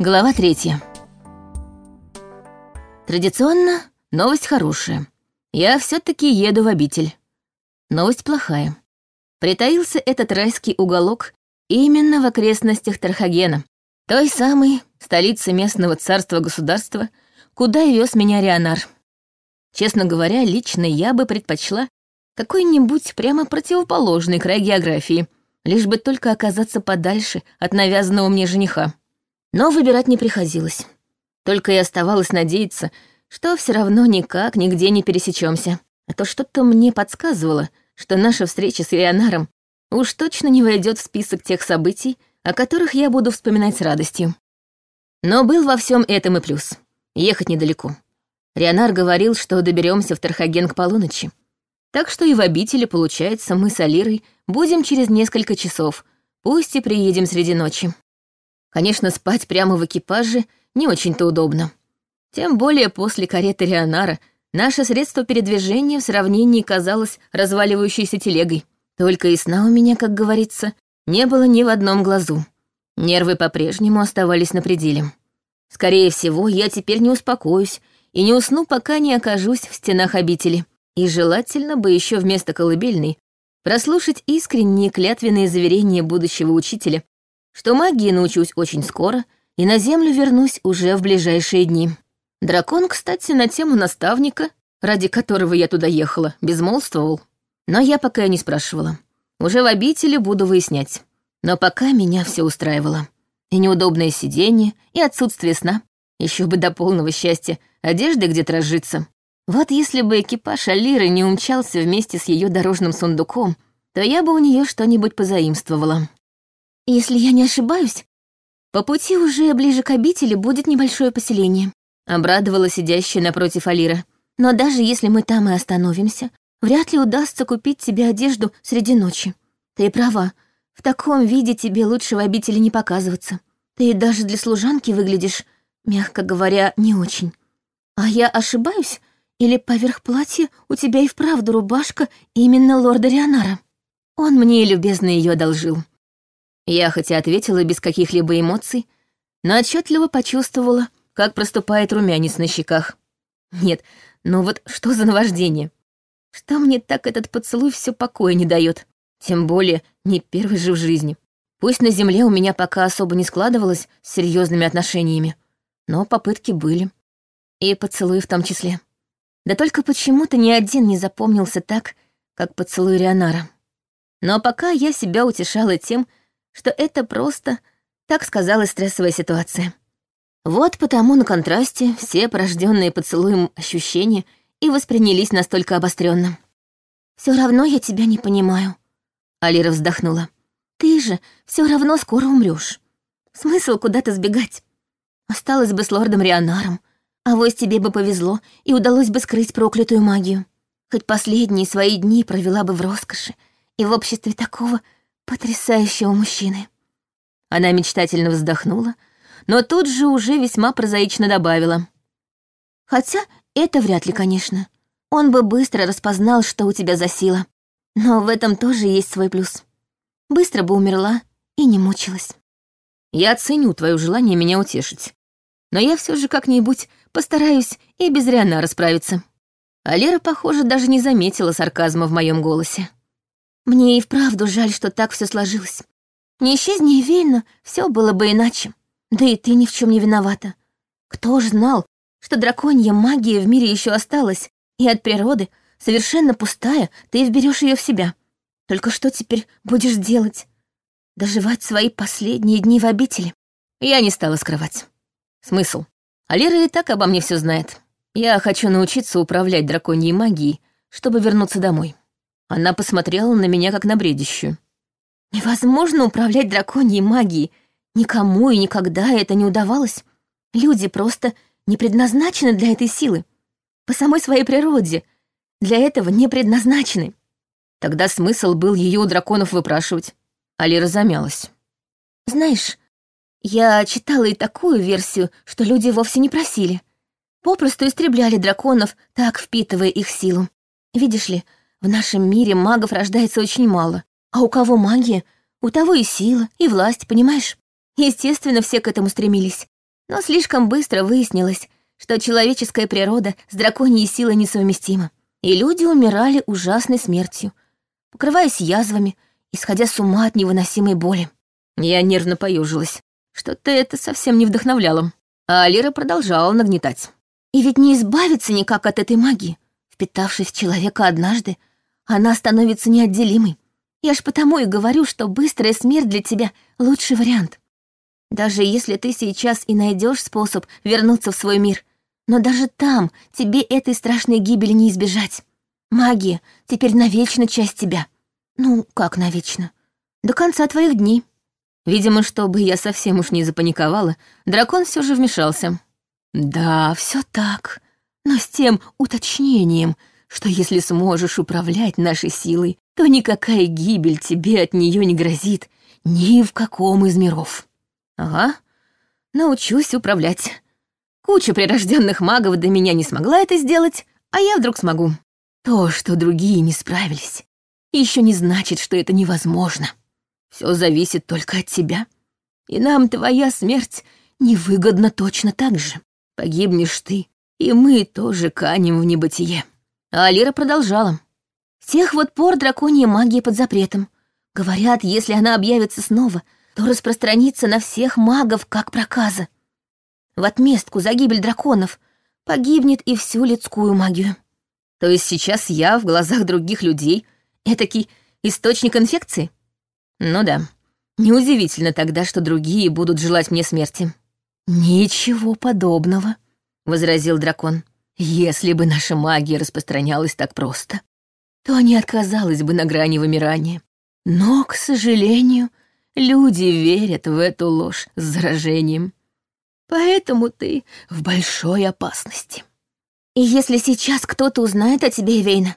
Глава третья. Традиционно новость хорошая. Я все таки еду в обитель. Новость плохая. Притаился этот райский уголок именно в окрестностях Тархагена, той самой столицы местного царства-государства, куда вез меня Рионар. Честно говоря, лично я бы предпочла какой-нибудь прямо противоположный край географии, лишь бы только оказаться подальше от навязанного мне жениха. Но выбирать не приходилось. Только и оставалось надеяться, что все равно никак нигде не пересечемся. А то что-то мне подсказывало, что наша встреча с Ионаром уж точно не войдет в список тех событий, о которых я буду вспоминать с радостью. Но был во всем этом и плюс. Ехать недалеко. Рионар говорил, что доберемся в Тархаген к полуночи. Так что и в обители, получается, мы с Алирой будем через несколько часов, пусть и приедем среди ночи. Конечно, спать прямо в экипаже не очень-то удобно. Тем более после кареты Рионара наше средство передвижения в сравнении казалось разваливающейся телегой. Только и сна у меня, как говорится, не было ни в одном глазу. Нервы по-прежнему оставались на пределе. Скорее всего, я теперь не успокоюсь и не усну, пока не окажусь в стенах обители. И желательно бы еще вместо колыбельной прослушать искренние клятвенные заверения будущего учителя что магии научусь очень скоро и на Землю вернусь уже в ближайшие дни. Дракон, кстати, на тему наставника, ради которого я туда ехала, безмолвствовал. Но я пока не спрашивала. Уже в обители буду выяснять. Но пока меня все устраивало. И неудобное сиденье, и отсутствие сна. Еще бы до полного счастья одежды где-то разжиться. Вот если бы экипаж Алиры не умчался вместе с ее дорожным сундуком, то я бы у нее что-нибудь позаимствовала. Если я не ошибаюсь, по пути уже ближе к обители будет небольшое поселение. Обрадовала сидящая напротив Алира. Но даже если мы там и остановимся, вряд ли удастся купить тебе одежду среди ночи. Ты права, в таком виде тебе лучше в обители не показываться. Ты даже для служанки выглядишь, мягко говоря, не очень. А я ошибаюсь? Или поверх платья у тебя и вправду рубашка именно лорда Рионара? Он мне любезно ее одолжил. Я хотя ответила без каких-либо эмоций, но отчетливо почувствовала, как проступает румянец на щеках. Нет, ну вот что за наваждение? Что мне так этот поцелуй все покоя не дает? Тем более не первый же в жизни. Пусть на земле у меня пока особо не складывалось с серьезными отношениями, но попытки были. И поцелуи в том числе. Да только почему-то ни один не запомнился так, как поцелуй Рионара. Но пока я себя утешала тем, что это просто, так сказала стрессовая ситуация. Вот потому на контрасте все порожденные поцелуем ощущения и воспринялись настолько обостренно. Все равно я тебя не понимаю. Алира вздохнула. Ты же все равно скоро умрешь. Смысл куда-то сбегать. Осталось бы с лордом Рионаром. А вось тебе бы повезло, и удалось бы скрыть проклятую магию. Хоть последние свои дни провела бы в роскоши и в обществе такого потрясающего мужчины. Она мечтательно вздохнула, но тут же уже весьма прозаично добавила. Хотя это вряд ли, конечно. Он бы быстро распознал, что у тебя за сила. Но в этом тоже есть свой плюс. Быстро бы умерла и не мучилась. Я ценю твое желание меня утешить. Но я все же как-нибудь постараюсь и без Риана расправиться. А Лера, похоже, даже не заметила сарказма в моем голосе. Мне и вправду жаль, что так все сложилось. Не исчезни Вейна, все было бы иначе. Да и ты ни в чем не виновата. Кто ж знал, что драконья магия в мире еще осталась, и от природы, совершенно пустая, ты вберешь ее в себя. Только что теперь будешь делать? Доживать свои последние дни в обители? Я не стала скрывать. Смысл? Алира и так обо мне все знает. Я хочу научиться управлять драконьей магией, чтобы вернуться домой. Она посмотрела на меня, как на бредищую. «Невозможно управлять драконьей магией. Никому и никогда это не удавалось. Люди просто не предназначены для этой силы. По самой своей природе. Для этого не предназначены». Тогда смысл был ее у драконов выпрашивать. Алира замялась. «Знаешь, я читала и такую версию, что люди вовсе не просили. Попросту истребляли драконов, так впитывая их силу. Видишь ли, в нашем мире магов рождается очень мало. А у кого магия, у того и сила, и власть, понимаешь? Естественно, все к этому стремились. Но слишком быстро выяснилось, что человеческая природа с драконьей силой несовместима, и люди умирали ужасной смертью, покрываясь язвами, исходя с ума от невыносимой боли. Я нервно поюжилась. Что-то это совсем не вдохновляло. А Алира продолжала нагнетать. И ведь не избавиться никак от этой магии. Впитавшись в человека однажды, она становится неотделимой. Я ж потому и говорю, что быстрая смерть для тебя — лучший вариант. Даже если ты сейчас и найдешь способ вернуться в свой мир, но даже там тебе этой страшной гибели не избежать. Магия теперь навечно часть тебя. Ну, как навечно? До конца твоих дней. Видимо, чтобы я совсем уж не запаниковала, дракон все же вмешался. Да, все так, но с тем уточнением, что если сможешь управлять нашей силой, то никакая гибель тебе от нее не грозит ни в каком из миров. Ага, научусь управлять. Куча прирожденных магов до меня не смогла это сделать, а я вдруг смогу. То, что другие не справились, еще не значит, что это невозможно. Все зависит только от тебя. И нам твоя смерть невыгодна точно так же. Погибнешь ты, и мы тоже канем в небытие. А продолжала. С тех вот пор драконья магия под запретом. Говорят, если она объявится снова, то распространится на всех магов, как проказа. В отместку за гибель драконов погибнет и всю людскую магию. То есть сейчас я в глазах других людей этакий источник инфекции? Ну да, неудивительно тогда, что другие будут желать мне смерти. «Ничего подобного», — возразил дракон. «Если бы наша магия распространялась так просто, то не отказалась бы на грани вымирания. Но, к сожалению, люди верят в эту ложь с заражением. Поэтому ты в большой опасности. И если сейчас кто-то узнает о тебе, Эвейна,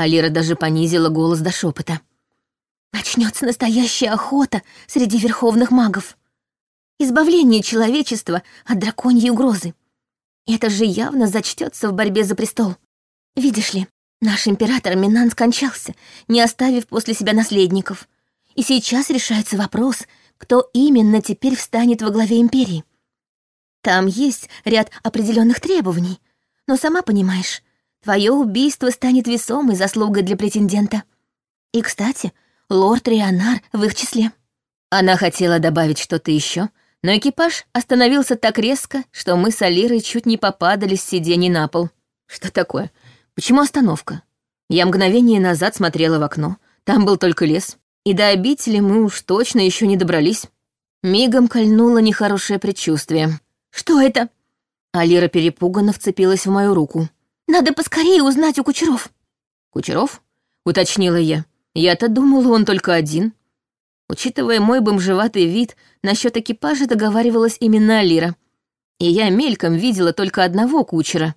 Алира даже понизила голос до шепота. Начнется настоящая охота среди верховных магов. Избавление человечества от драконьей угрозы. Это же явно зачтется в борьбе за престол. Видишь ли, наш император Минан скончался, не оставив после себя наследников. И сейчас решается вопрос, кто именно теперь встанет во главе империи. Там есть ряд определенных требований, но сама понимаешь, твое убийство станет весомой заслугой для претендента. И, кстати, лорд Рионар в их числе. Она хотела добавить что-то еще, но экипаж остановился так резко, что мы с Алирой чуть не попадали с сидений на пол. Что такое? Почему остановка? Я мгновение назад смотрела в окно. Там был только лес. И до обители мы уж точно еще не добрались. Мигом кольнуло нехорошее предчувствие. «Что это?» Алира перепуганно вцепилась в мою руку. «Надо поскорее узнать у кучеров». «Кучеров?» — уточнила я. «Я-то думала, он только один». Учитывая мой бомжеватый вид, насчет экипажа договаривалась именно Алира. И я мельком видела только одного кучера.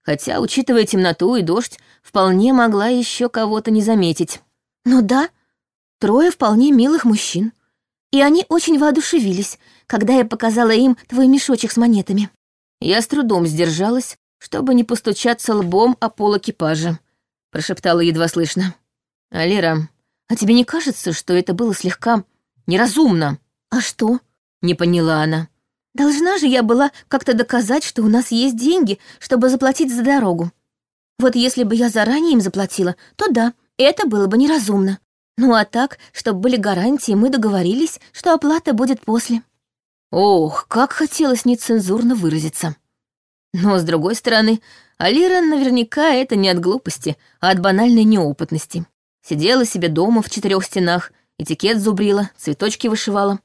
Хотя, учитывая темноту и дождь, вполне могла еще кого-то не заметить. «Ну да, трое вполне милых мужчин. И они очень воодушевились, когда я показала им твой мешочек с монетами. Я с трудом сдержалась, чтобы не постучаться лбом о пол экипажа, прошептала едва слышно. «Алира, а тебе не кажется, что это было слегка неразумно?» «А что?» — не поняла она. «Должна же я была как-то доказать, что у нас есть деньги, чтобы заплатить за дорогу. Вот если бы я заранее им заплатила, то да, это было бы неразумно. Ну а так, чтобы были гарантии, мы договорились, что оплата будет после». Ох, как хотелось нецензурно выразиться. Но, с другой стороны, Алира наверняка это не от глупости, а от банальной неопытности. Сидела себе дома в четырех стенах, этикет зубрила, цветочки вышивала.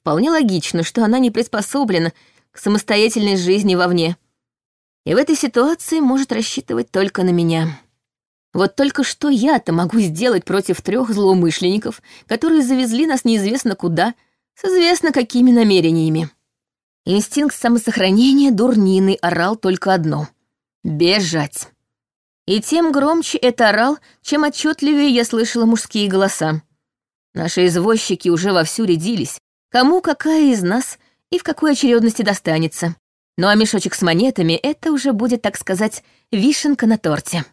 Вполне логично, что она не приспособлена к самостоятельной жизни вовне. И в этой ситуации может рассчитывать только на меня. Вот только что я-то могу сделать против трех злоумышленников, которые завезли нас неизвестно куда с известно какими намерениями. Инстинкт самосохранения дурнины орал только одно — бежать. И тем громче это орал, чем отчетливее я слышала мужские голоса. Наши извозчики уже вовсю рядились, кому какая из нас и в какой очередности достанется. Ну а мешочек с монетами — это уже будет, так сказать, вишенка на торте.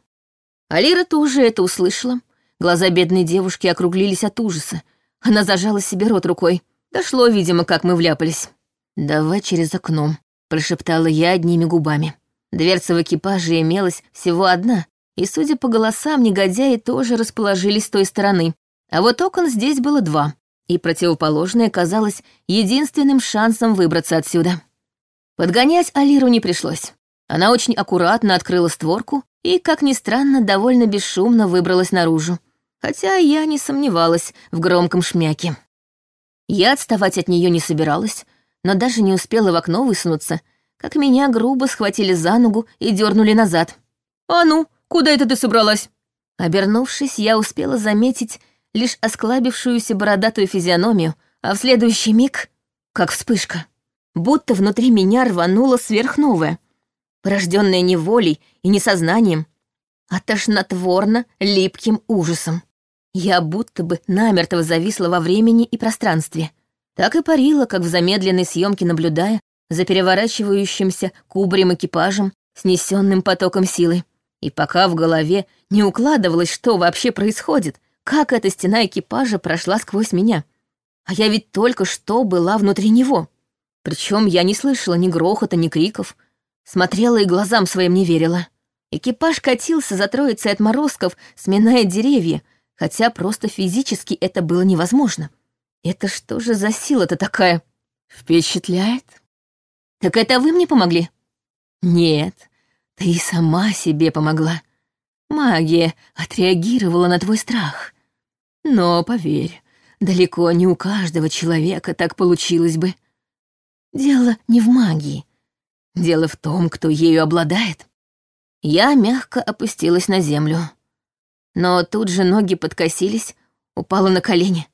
Алира тоже это услышала. Глаза бедной девушки округлились от ужаса. Она зажала себе рот рукой. Дошло, видимо, как мы вляпались. «Давай через окно», — прошептала я одними губами. Дверца в экипаже имелась всего одна, и, судя по голосам, негодяи тоже расположились с той стороны. А вот окон здесь было два, и противоположное казалось единственным шансом выбраться отсюда. Подгонять Алиру не пришлось. Она очень аккуратно открыла створку и, как ни странно, довольно бесшумно выбралась наружу, хотя я не сомневалась в громком шмяке. Я отставать от нее не собиралась, но даже не успела в окно высунуться, как меня грубо схватили за ногу и дернули назад. «А ну, куда это ты собралась?» Обернувшись, я успела заметить лишь осклабившуюся бородатую физиономию, а в следующий миг — как вспышка. Будто внутри меня рвануло сверхновое, порожденное не волей и не сознанием, а тошнотворно липким ужасом. Я будто бы намертво зависла во времени и пространстве. Так и парила, как в замедленной съемке наблюдая за переворачивающимся кубарем экипажем, снесенным потоком силы. И пока в голове не укладывалось, что вообще происходит, как эта стена экипажа прошла сквозь меня. А я ведь только что была внутри него. Причем я не слышала ни грохота, ни криков. Смотрела и глазам своим не верила. Экипаж катился за троицей отморозков, сминая деревья, хотя просто физически это было невозможно. Это что же за сила-то такая? Впечатляет? Так это вы мне помогли? Нет, ты сама себе помогла. Магия отреагировала на твой страх. Но, поверь, далеко не у каждого человека так получилось бы. Дело не в магии. Дело в том, кто ею обладает. Я мягко опустилась на землю. Но тут же ноги подкосились, упала на колени,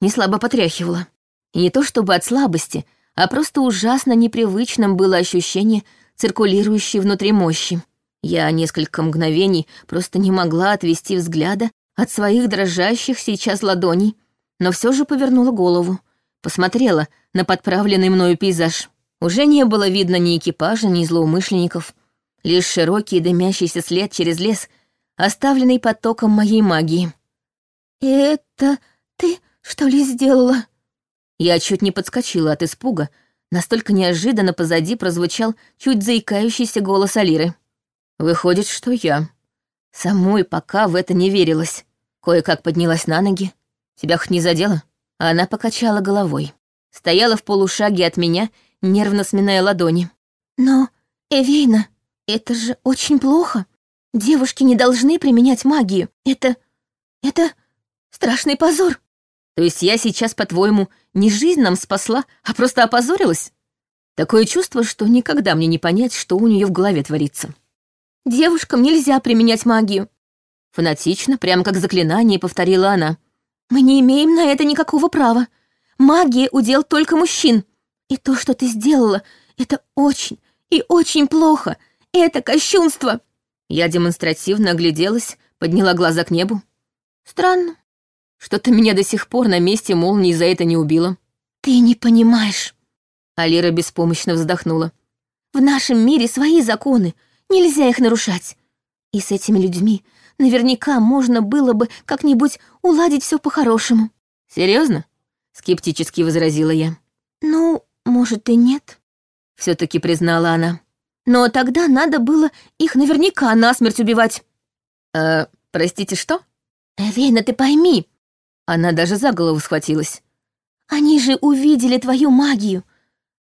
не слабо потряхивала. И не то чтобы от слабости, а просто ужасно непривычным было ощущение циркулирующей внутри мощи. Я несколько мгновений просто не могла отвести взгляда от своих дрожащих сейчас ладоней, но все же повернула голову, посмотрела на подправленный мною пейзаж. Уже не было видно ни экипажа, ни злоумышленников, лишь широкий дымящийся след через лес — оставленный потоком моей магии. «Это ты, что ли, сделала?» Я чуть не подскочила от испуга, настолько неожиданно позади прозвучал чуть заикающийся голос Алиры. «Выходит, что я. Самой пока в это не верилась. Кое-как поднялась на ноги. Тебя хоть не задела?» Она покачала головой. Стояла в полушаге от меня, нервно сминая ладони. «Но, Эвейна, это же очень плохо. Девушки не должны применять магию. Это... это страшный позор. То есть я сейчас, по-твоему, не жизнь нам спасла, а просто опозорилась? Такое чувство, что никогда мне не понять, что у нее в голове творится. Девушкам нельзя применять магию. Фанатично, прямо как заклинание, повторила она. Мы не имеем на это никакого права. Магия — удел только мужчин. И то, что ты сделала, это очень и очень плохо. Это кощунство. Я демонстративно огляделась, подняла глаза к небу. Странно. Что-то меня до сих пор на месте молнии за это не убило. Ты не понимаешь. Алира беспомощно вздохнула. В нашем мире свои законы, нельзя их нарушать. И с этими людьми наверняка можно было бы как-нибудь уладить все по-хорошему. Серьезно? скептически возразила я. Ну, может и нет, все-таки признала она. Но тогда надо было их наверняка насмерть убивать. Э, простите, что? Эвейна, ты пойми. Она даже за голову схватилась. Они же увидели твою магию.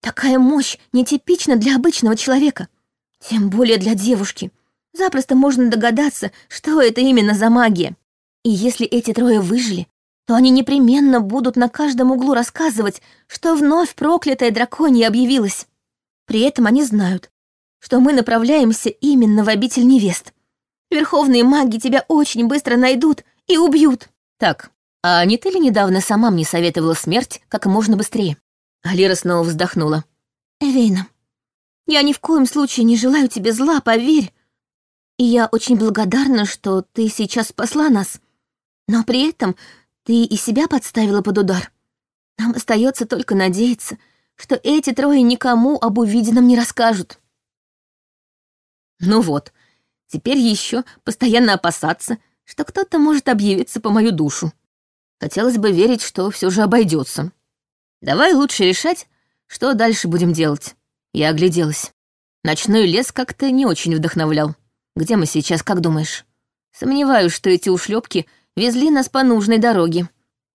Такая мощь нетипична для обычного человека. Тем более для девушки. Запросто можно догадаться, что это именно за магия. И если эти трое выжили, то они непременно будут на каждом углу рассказывать, что вновь проклятая драконья объявилась. При этом они знают, что мы направляемся именно в обитель невест. Верховные маги тебя очень быстро найдут и убьют. Так, а не ты ли недавно сама мне советовала смерть как можно быстрее? Алира снова вздохнула. Эвейна, я ни в коем случае не желаю тебе зла, поверь. И я очень благодарна, что ты сейчас спасла нас. Но при этом ты и себя подставила под удар. Нам остается только надеяться, что эти трое никому об увиденном не расскажут. Ну вот, теперь еще постоянно опасаться, что кто-то может объявиться по мою душу. Хотелось бы верить, что все же обойдется. Давай лучше решать, что дальше будем делать?» Я огляделась. Ночной лес как-то не очень вдохновлял. Где мы сейчас, как думаешь? Сомневаюсь, что эти ушлепки везли нас по нужной дороге.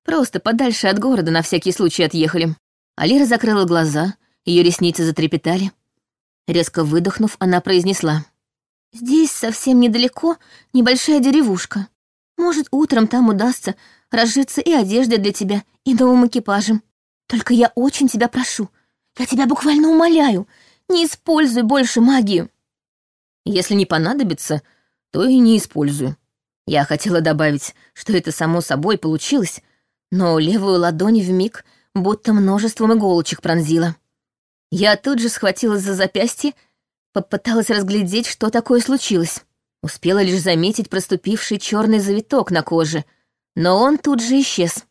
Просто подальше от города на всякий случай отъехали. Алира закрыла глаза, ее ресницы затрепетали. Резко выдохнув, она произнесла. «Здесь совсем недалеко небольшая деревушка. Может, утром там удастся разжиться и одеждой для тебя, и новым экипажем. Только я очень тебя прошу, я тебя буквально умоляю, не используй больше магию». «Если не понадобится, то и не использую». Я хотела добавить, что это само собой получилось, но левую ладонь вмиг будто множеством иголочек пронзила. Я тут же схватилась за запястье, попыталась разглядеть, что такое случилось. Успела лишь заметить проступивший черный завиток на коже, но он тут же исчез.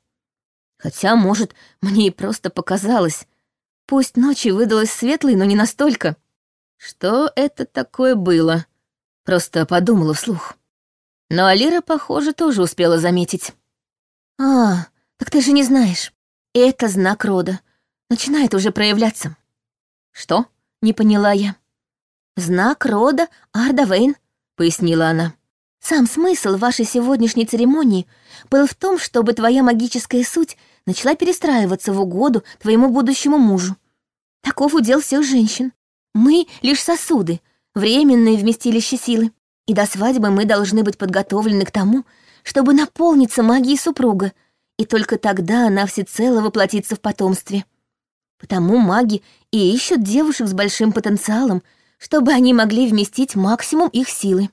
Хотя, может, мне и просто показалось. Пусть ночи выдалась светлой, но не настолько. Что это такое было? Просто подумала вслух. Но Алира, похоже, тоже успела заметить. «А, так ты же не знаешь. Это знак рода. Начинает уже проявляться». «Что?» — не поняла я. «Знак рода Арда Вейн», — пояснила она. «Сам смысл вашей сегодняшней церемонии был в том, чтобы твоя магическая суть начала перестраиваться в угоду твоему будущему мужу. Таков удел всех женщин. Мы — лишь сосуды, временное вместилище силы. И до свадьбы мы должны быть подготовлены к тому, чтобы наполниться магией супруга, и только тогда она всецело воплотится в потомстве. Потому маги и ищут девушек с большим потенциалом, чтобы они могли вместить максимум их силы.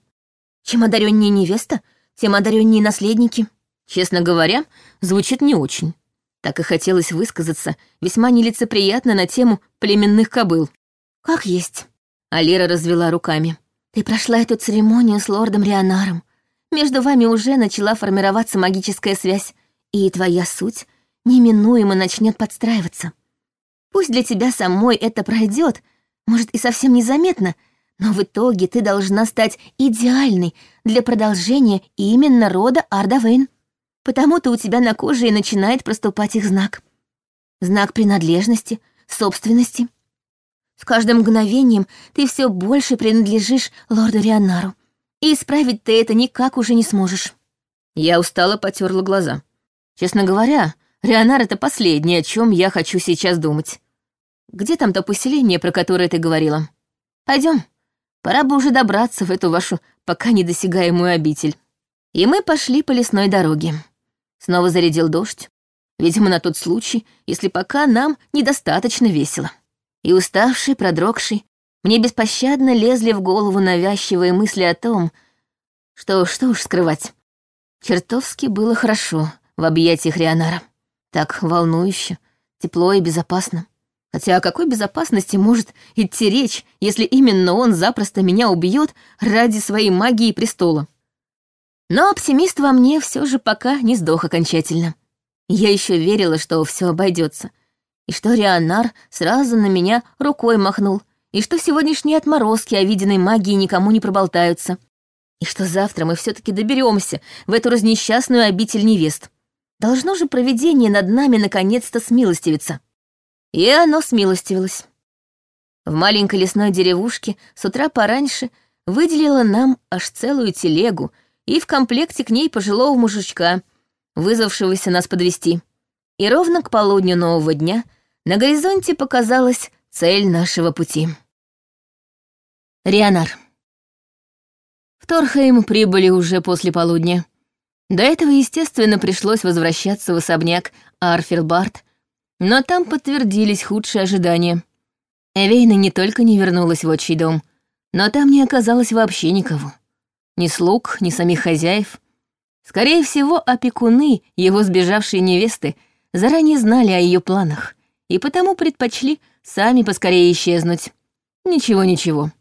Чем одареннее невеста, тем одареннее наследники. Честно говоря, звучит не очень. Так и хотелось высказаться весьма нелицеприятно на тему племенных кобыл. «Как есть», — Алира развела руками. «Ты прошла эту церемонию с лордом Рионаром. Между вами уже начала формироваться магическая связь, и твоя суть неминуемо начнет подстраиваться. Пусть для тебя самой это пройдет, может, и совсем незаметно, но в итоге ты должна стать идеальной для продолжения именно рода Ардавейн. Потому-то у тебя на коже и начинает проступать их знак. Знак принадлежности, собственности. С каждым мгновением ты все больше принадлежишь лорду Рионару, и исправить ты это никак уже не сможешь. Я устало потерла глаза. Честно говоря, Рионар — это последнее, о чем я хочу сейчас думать. Где там то поселение, про которое ты говорила? Пойдем. Пора бы уже добраться в эту вашу пока недосягаемую обитель. И мы пошли по лесной дороге. Снова зарядил дождь. Видимо, на тот случай, если пока нам недостаточно весело. И уставший, продрогший, мне беспощадно лезли в голову навязчивые мысли о том, что, что уж скрывать. Чертовски было хорошо в объятиях Рионара. Так волнующе, тепло и безопасно. Хотя о какой безопасности может идти речь, если именно он запросто меня убьет ради своей магии престола? Но оптимист во мне все же пока не сдох окончательно. Я еще верила, что все обойдется, и что Рионар сразу на меня рукой махнул, и что сегодняшние отморозки о виденной магии никому не проболтаются, и что завтра мы все-таки доберемся в эту разнесчастную обитель невест. Должно же провидение над нами наконец-то смилостивиться. И оно смилостивилось. В маленькой лесной деревушке с утра пораньше выделила нам аж целую телегу — и в комплекте к ней пожилого мужичка, вызвавшегося нас подвести. И ровно к полудню нового дня на горизонте показалась цель нашего пути. Рионар. В Торхейм прибыли уже после полудня. До этого, естественно, пришлось возвращаться в особняк Арфилбард, но там подтвердились худшие ожидания. Эвейна не только не вернулась в отчий дом, но там не оказалось вообще никого ни слуг, ни самих хозяев. Скорее всего, опекуны, его сбежавшие невесты, заранее знали о ее планах и потому предпочли сами поскорее исчезнуть. Ничего-ничего.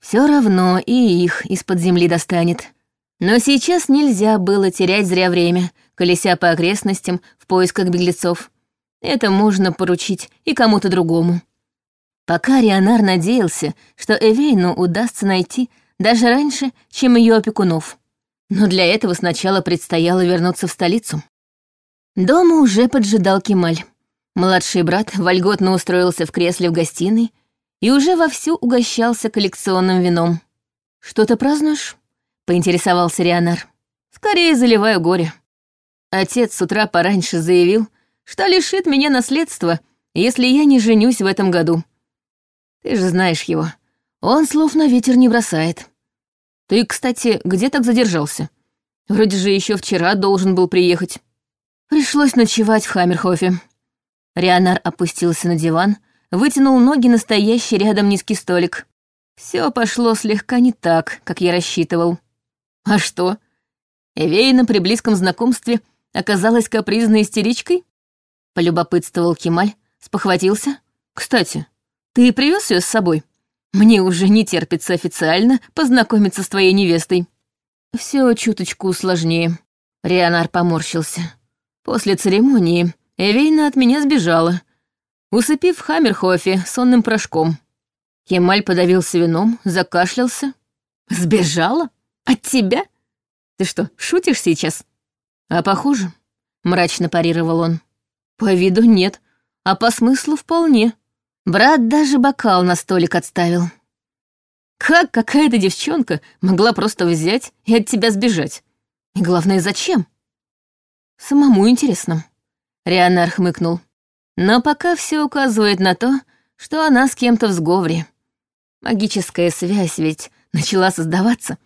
Все равно и их из-под земли достанет. Но сейчас нельзя было терять зря время, колеся по окрестностям в поисках беглецов. Это можно поручить и кому-то другому. Пока Рионар надеялся, что Эвейну удастся найти даже раньше, чем ее опекунов. Но для этого сначала предстояло вернуться в столицу. Дома уже поджидал Кемаль. Младший брат вольготно устроился в кресле в гостиной и уже вовсю угощался коллекционным вином. «Что ты празднуешь?» — поинтересовался Рионар. «Скорее заливаю горе. Отец с утра пораньше заявил, что лишит меня наследства, если я не женюсь в этом году. Ты же знаешь его. Он слов на ветер не бросает. Ты, кстати, где так задержался? Вроде же еще вчера должен был приехать. Пришлось ночевать в Хаммерхофе. Рионар опустился на диван, вытянул ноги на стоящий рядом низкий столик. Все пошло слегка не так, как я рассчитывал. А что? Эвейна при близком знакомстве оказалась капризной истеричкой? Полюбопытствовал Кемаль, спохватился. Кстати, ты привез ее с собой? Мне уже не терпится официально познакомиться с твоей невестой. Все чуточку сложнее. Рионар поморщился. После церемонии Эвейна от меня сбежала, усыпив Хаммерхофе сонным порошком. Кемаль подавился вином, закашлялся. «Сбежала? От тебя? Ты что, шутишь сейчас?» «А похоже», — мрачно парировал он. «По виду нет, а по смыслу вполне. Брат даже бокал на столик отставил. Как какая-то девчонка могла просто взять и от тебя сбежать? И главное, зачем? Самому интересно. Рионар хмыкнул. Но пока все указывает на то, что она с кем-то в сговоре. Магическая связь ведь начала создаваться.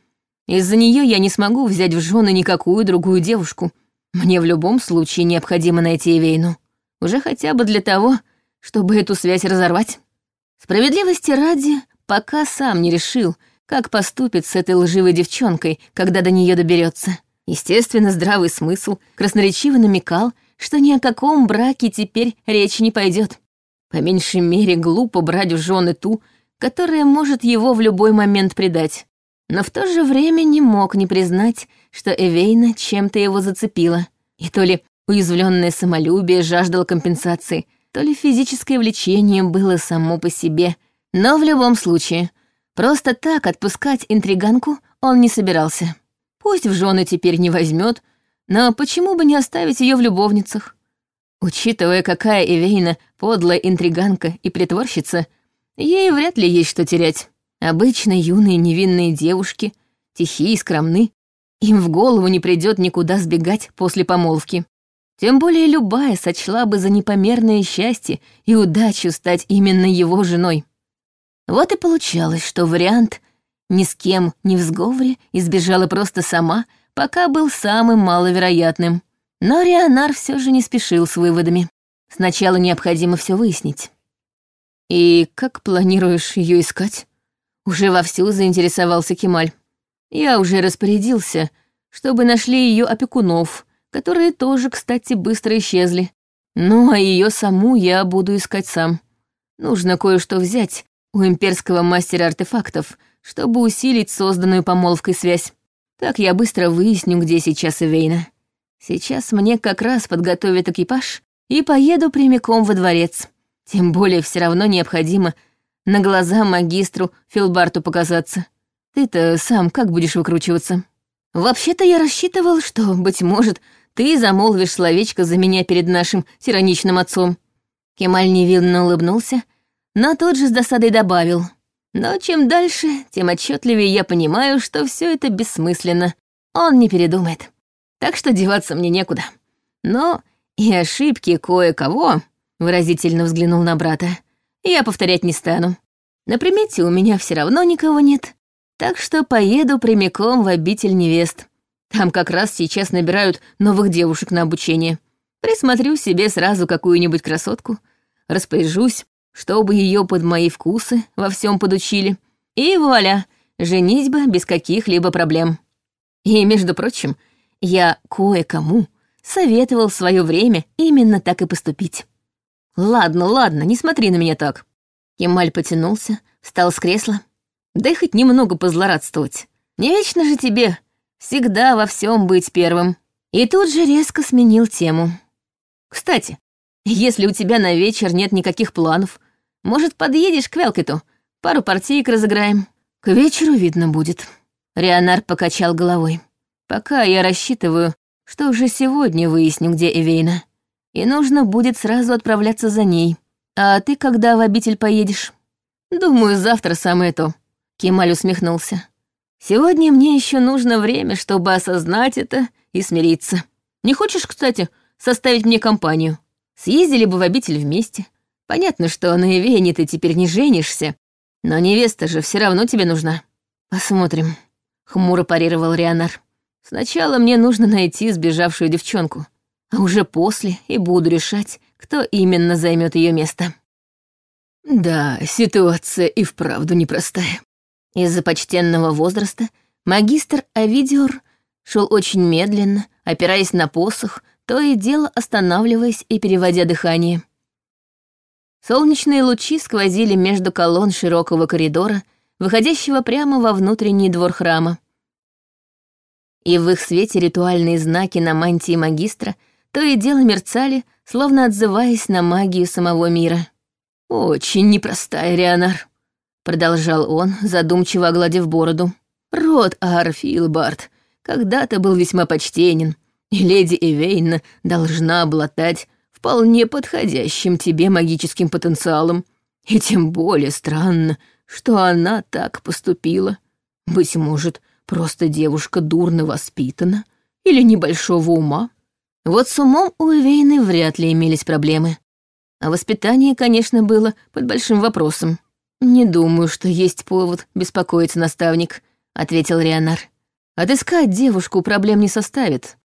Из-за нее я не смогу взять в жены никакую другую девушку. Мне в любом случае необходимо найти Эвейну. Уже хотя бы для того, чтобы эту связь разорвать. Справедливости ради, пока сам не решил, как поступит с этой лживой девчонкой, когда до нее доберется. Естественно, здравый смысл красноречиво намекал, что ни о каком браке теперь речи не пойдет. По меньшей мере, глупо брать в жены ту, которая может его в любой момент предать. Но в то же время не мог не признать, что Эвейна чем-то его зацепила. И то ли уязвленное самолюбие жаждало компенсации, то ли физическое влечение было само по себе. Но в любом случае, просто так отпускать интриганку он не собирался. Пусть в жены теперь не возьмет, но почему бы не оставить ее в любовницах? Учитывая, какая Эвейна подлая интриганка и притворщица, ей вряд ли есть что терять. Обычно юные невинные девушки, тихие и скромны, им в голову не придет никуда сбегать после помолвки. Тем более любая сочла бы за непомерное счастье и удачу стать именно его женой. Вот и получалось, что вариант ни с кем ни в сговоре избежала просто сама, пока был самым маловероятным. Но Рионар все же не спешил с выводами. Сначала необходимо все выяснить. «И как планируешь ее искать?» Уже вовсю заинтересовался Кемаль. «Я уже распорядился, чтобы нашли ее опекунов», которые тоже, кстати, быстро исчезли. Ну, а ее саму я буду искать сам. Нужно кое-что взять у имперского мастера артефактов, чтобы усилить созданную помолвкой связь. Так я быстро выясню, где сейчас Эвейна. Сейчас мне как раз подготовят экипаж и поеду прямиком во дворец. Тем более все равно необходимо на глаза магистру Филбарту показаться. Ты-то сам как будешь выкручиваться? Вообще-то я рассчитывал, что, быть может, ты замолвишь словечко за меня перед нашим тираничным отцом». Кемаль невинно улыбнулся, но тут же с досадой добавил. «Но чем дальше, тем отчетливее я понимаю, что все это бессмысленно. Он не передумает. Так что деваться мне некуда. Но и ошибки кое-кого, — выразительно взглянул на брата, — я повторять не стану. На примете у меня все равно никого нет, так что поеду прямиком в обитель невест. Там как раз сейчас набирают новых девушек на обучение. Присмотрю себе сразу какую-нибудь красотку, распоряжусь, чтобы ее под мои вкусы во всем подучили. И вуаля, женитьба без каких-либо проблем. И, между прочим, я кое-кому советовал в свое время именно так и поступить. Ладно, ладно, не смотри на меня так. Кемаль потянулся, встал с кресла. Дай хоть немного позлорадствовать. Не вечно же тебе Всегда во всем быть первым. И тут же резко сменил тему. Кстати, если у тебя на вечер нет никаких планов, может, подъедешь к Велкету, пару партиек разыграем. К вечеру видно будет. Рионар покачал головой. Пока я рассчитываю, что уже сегодня выясню, где Эвейна. и нужно будет сразу отправляться за ней. А ты когда в обитель поедешь? Думаю, завтра самое то. Кемаль усмехнулся. Сегодня мне еще нужно время, чтобы осознать это и смириться. Не хочешь, кстати, составить мне компанию? Съездили бы в обитель вместе. Понятно, что на Ивене ты теперь не женишься, но невеста же все равно тебе нужна. Посмотрим. Хмуро парировал Рионар. Сначала мне нужно найти сбежавшую девчонку, а уже после и буду решать, кто именно займет ее место. Да, ситуация и вправду непростая. Из-за почтенного возраста магистр Авидиор шел очень медленно, опираясь на посох, то и дело останавливаясь и переводя дыхание. Солнечные лучи сквозили между колонн широкого коридора, выходящего прямо во внутренний двор храма. И в их свете ритуальные знаки на мантии магистра то и дело мерцали, словно отзываясь на магию самого мира. «Очень непростая, Рионар», — продолжал он, задумчиво огладив бороду. «Род Арфилбард когда-то был весьма почтенен, и леди Эвейна должна обладать вполне подходящим тебе магическим потенциалом. И тем более странно, что она так поступила. Быть может, просто девушка дурно воспитана или небольшого ума. Вот с умом у Эвейны вряд ли имелись проблемы. А воспитание, конечно, было под большим вопросом. «Не думаю, что есть повод беспокоиться, наставник», — ответил Рионар. «Отыскать девушку проблем не составит.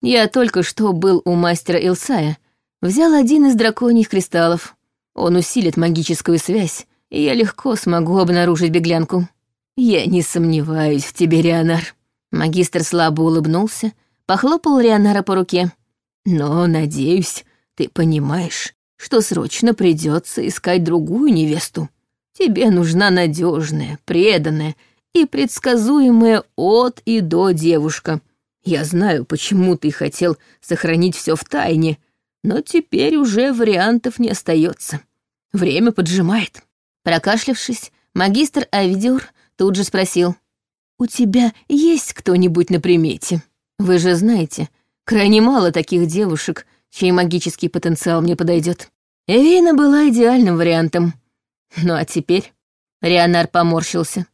Я только что был у мастера Илсая, взял один из драконьих кристаллов. Он усилит магическую связь, и я легко смогу обнаружить беглянку. Я не сомневаюсь в тебе, Рионар». Магистр слабо улыбнулся, похлопал Рионара по руке. «Но, надеюсь, ты понимаешь, что срочно придется искать другую невесту. Тебе нужна надежная, преданная и предсказуемая от и до девушка, я знаю, почему ты хотел сохранить все в тайне, но теперь уже вариантов не остается. Время поджимает. Прокашлявшись, магистр Авидюр тут же спросил. «У тебя есть кто-нибудь на примете? Вы же знаете, крайне мало таких девушек, чей магический потенциал мне подойдет. Эвейна была идеальным вариантом. Ну а теперь...» Рионар поморщился.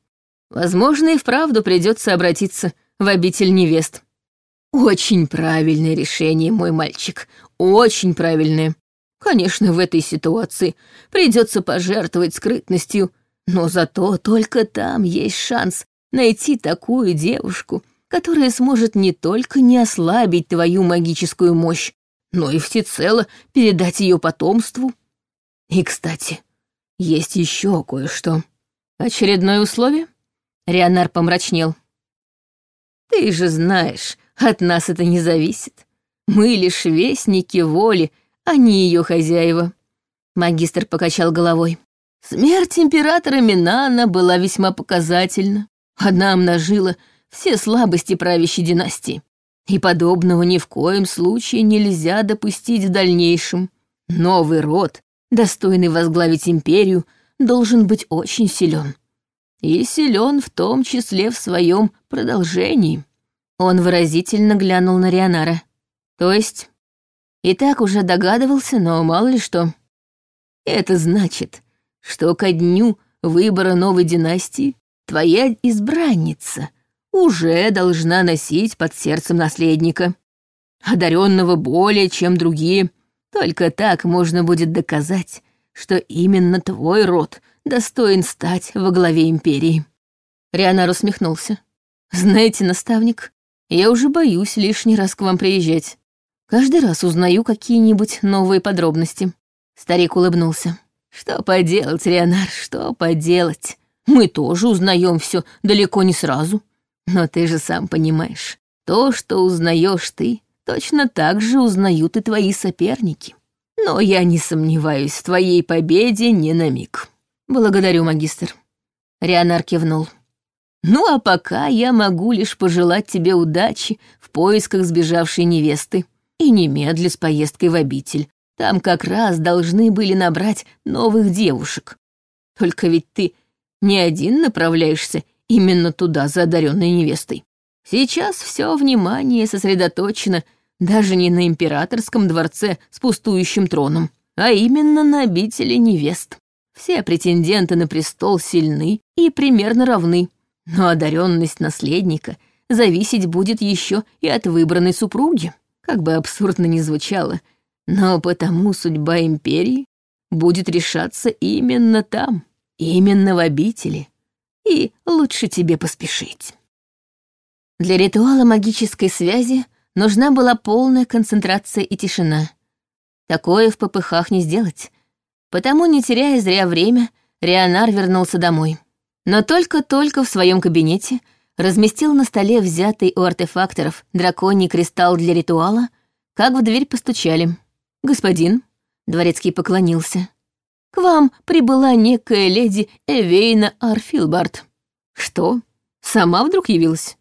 «Возможно, и вправду придется обратиться в обитель невест. Очень правильное решение, мой мальчик, очень правильное. Конечно, в этой ситуации придется пожертвовать скрытностью, но зато только там есть шанс найти такую девушку, которая сможет не только не ослабить твою магическую мощь, но и всецело передать ее потомству. И, кстати, есть еще кое-что. Очередное условие? Рионар помрачнел. Ты же знаешь, от нас это не зависит. Мы лишь вестники воли, а не ее хозяева. Магистр покачал головой. Смерть императора Минана была весьма показательна. Она обнажила все слабости правящей династии. И подобного ни в коем случае нельзя допустить в дальнейшем. Новый род, достойный возглавить империю, должен быть очень силен. И силен в том числе в своем продолжении. Он выразительно глянул на Рионара. То есть, и так уже догадывался, но мало ли что. Это значит, что ко дню выбора новой династии твоя избранница уже должна носить под сердцем наследника, одаренного более, чем другие. Только так можно будет доказать, что именно твой род достоин стать во главе империи. Рионар усмехнулся. «Знаете, наставник, я уже боюсь лишний раз к вам приезжать. Каждый раз узнаю какие-нибудь новые подробности». Старик улыбнулся. «Что поделать, Рионар, что поделать? Мы тоже узнаем все далеко не сразу. Но ты же сам понимаешь, то, что узнаешь ты, точно так же узнают и твои соперники. Но я не сомневаюсь в твоей победе ни на миг. Благодарю, магистр». Рионар кивнул. Ну а пока я могу лишь пожелать тебе удачи в поисках сбежавшей невесты и немедли с поездкой в обитель. Там как раз должны были набрать новых девушек. Только ведь ты не один направляешься именно туда за одаренной невестой. Сейчас все внимание сосредоточено даже не на императорском дворце с пустующим троном, а именно на обители невест. Все претенденты на престол сильны и примерно равны, но одаренность наследника зависеть будет еще и от выбранной супруги. Как бы абсурдно ни звучало, но потому судьба империи будет решаться именно там, именно в обители. И лучше тебе поспешить. Для ритуала магической связи нужна была полная концентрация и тишина. Такое в попыхах не сделать. Потому, не теряя зря время, Рионар вернулся домой. Но только-только в своем кабинете разместил на столе взятый у артефакторов драконий кристалл для ритуала, как в дверь постучали. «Господин», — дворецкий поклонился, — «к вам прибыла некая леди Эвейна Арфилбард». «Что? Сама вдруг явилась?»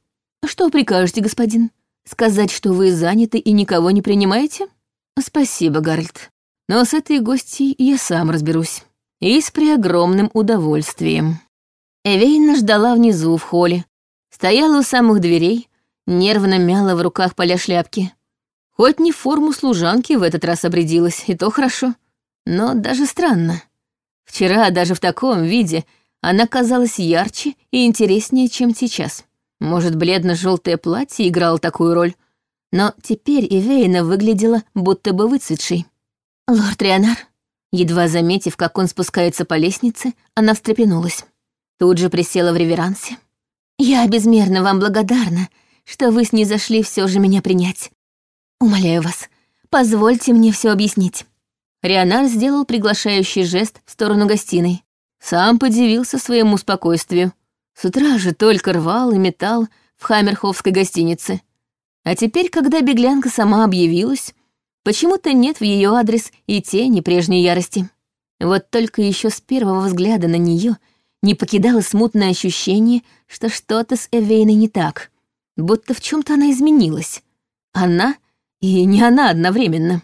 «Что прикажете, господин? Сказать, что вы заняты и никого не принимаете?» «Спасибо, Гарольд. Но с этой гостьей я сам разберусь. И с преогромным удовольствием». Эвейна ждала внизу, в холле. Стояла у самых дверей, нервно мяла в руках поля шляпки. Хоть не в форму служанки в этот раз обрядилась, и то хорошо. Но даже странно. Вчера даже в таком виде она казалась ярче и интереснее, чем сейчас. Может, бледно-желтое платье играло такую роль, но теперь Ивейна выглядела будто бы выцветшей. «Лорд Рионар», едва заметив, как он спускается по лестнице, она встрепенулась. Тут же присела в реверансе. «Я безмерно вам благодарна, что вы снизошли все же меня принять. Умоляю вас, позвольте мне все объяснить». Рионар сделал приглашающий жест в сторону гостиной. Сам подивился своему спокойствию. С утра же только рвал и метал в Хаммерховской гостинице. А теперь, когда беглянка сама объявилась, почему-то нет в ее адрес и тени прежней ярости. Вот только еще с первого взгляда на нее не покидало смутное ощущение, что что-то с Эвейной не так, будто в чем-то она изменилась. Она и не она одновременно.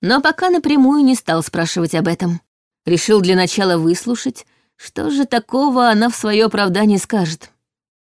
Но пока напрямую не стал спрашивать об этом. Решил для начала выслушать, что же такого она в свое оправдание скажет.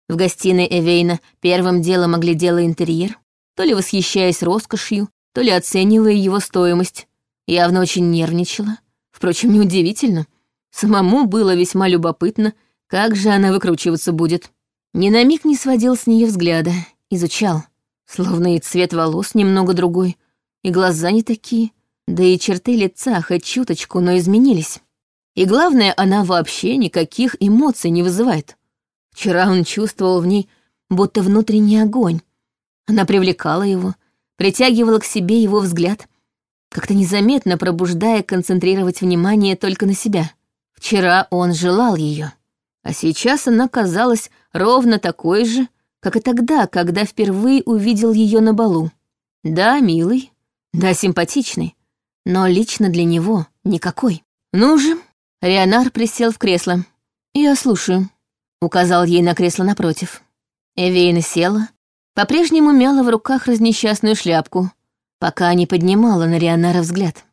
В гостиной Эвейна первым делом оглядела интерьер, то ли восхищаясь роскошью, то ли оценивая его стоимость. Явно очень нервничала. Впрочем, неудивительно. Самому было весьма любопытно, как же она выкручиваться будет. Ни на миг не сводил с нее взгляда, изучал. Словно и цвет волос немного другой, и глаза не такие, да и черты лица хоть чуточку, но изменились. И главное, она вообще никаких эмоций не вызывает. Вчера он чувствовал в ней будто внутренний огонь. Она привлекала его, притягивала к себе его взгляд, как-то незаметно пробуждая концентрировать внимание только на себя. Вчера он желал ее, а сейчас она казалась ровно такой же, как и тогда, когда впервые увидел ее на балу. Да, милый, да, симпатичный, но лично для него никакой. Ну же, Рионар присел в кресло. «Я слушаю», — указал ей на кресло напротив. Эвейна села, по-прежнему мяла в руках разнесчастную шляпку, пока не поднимала на Рионара взгляд.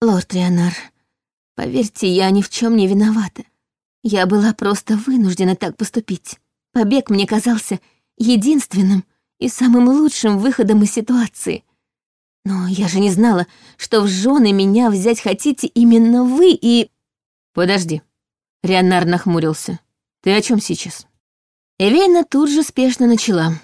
«Лорд Рионар, поверьте, я ни в чем не виновата. Я была просто вынуждена так поступить. Побег мне казался единственным и самым лучшим выходом из ситуации. Но я же не знала, что в жены меня взять хотите именно вы и... Подожди. Рионар нахмурился. Ты о чем сейчас? Эвейна тут же спешно начала.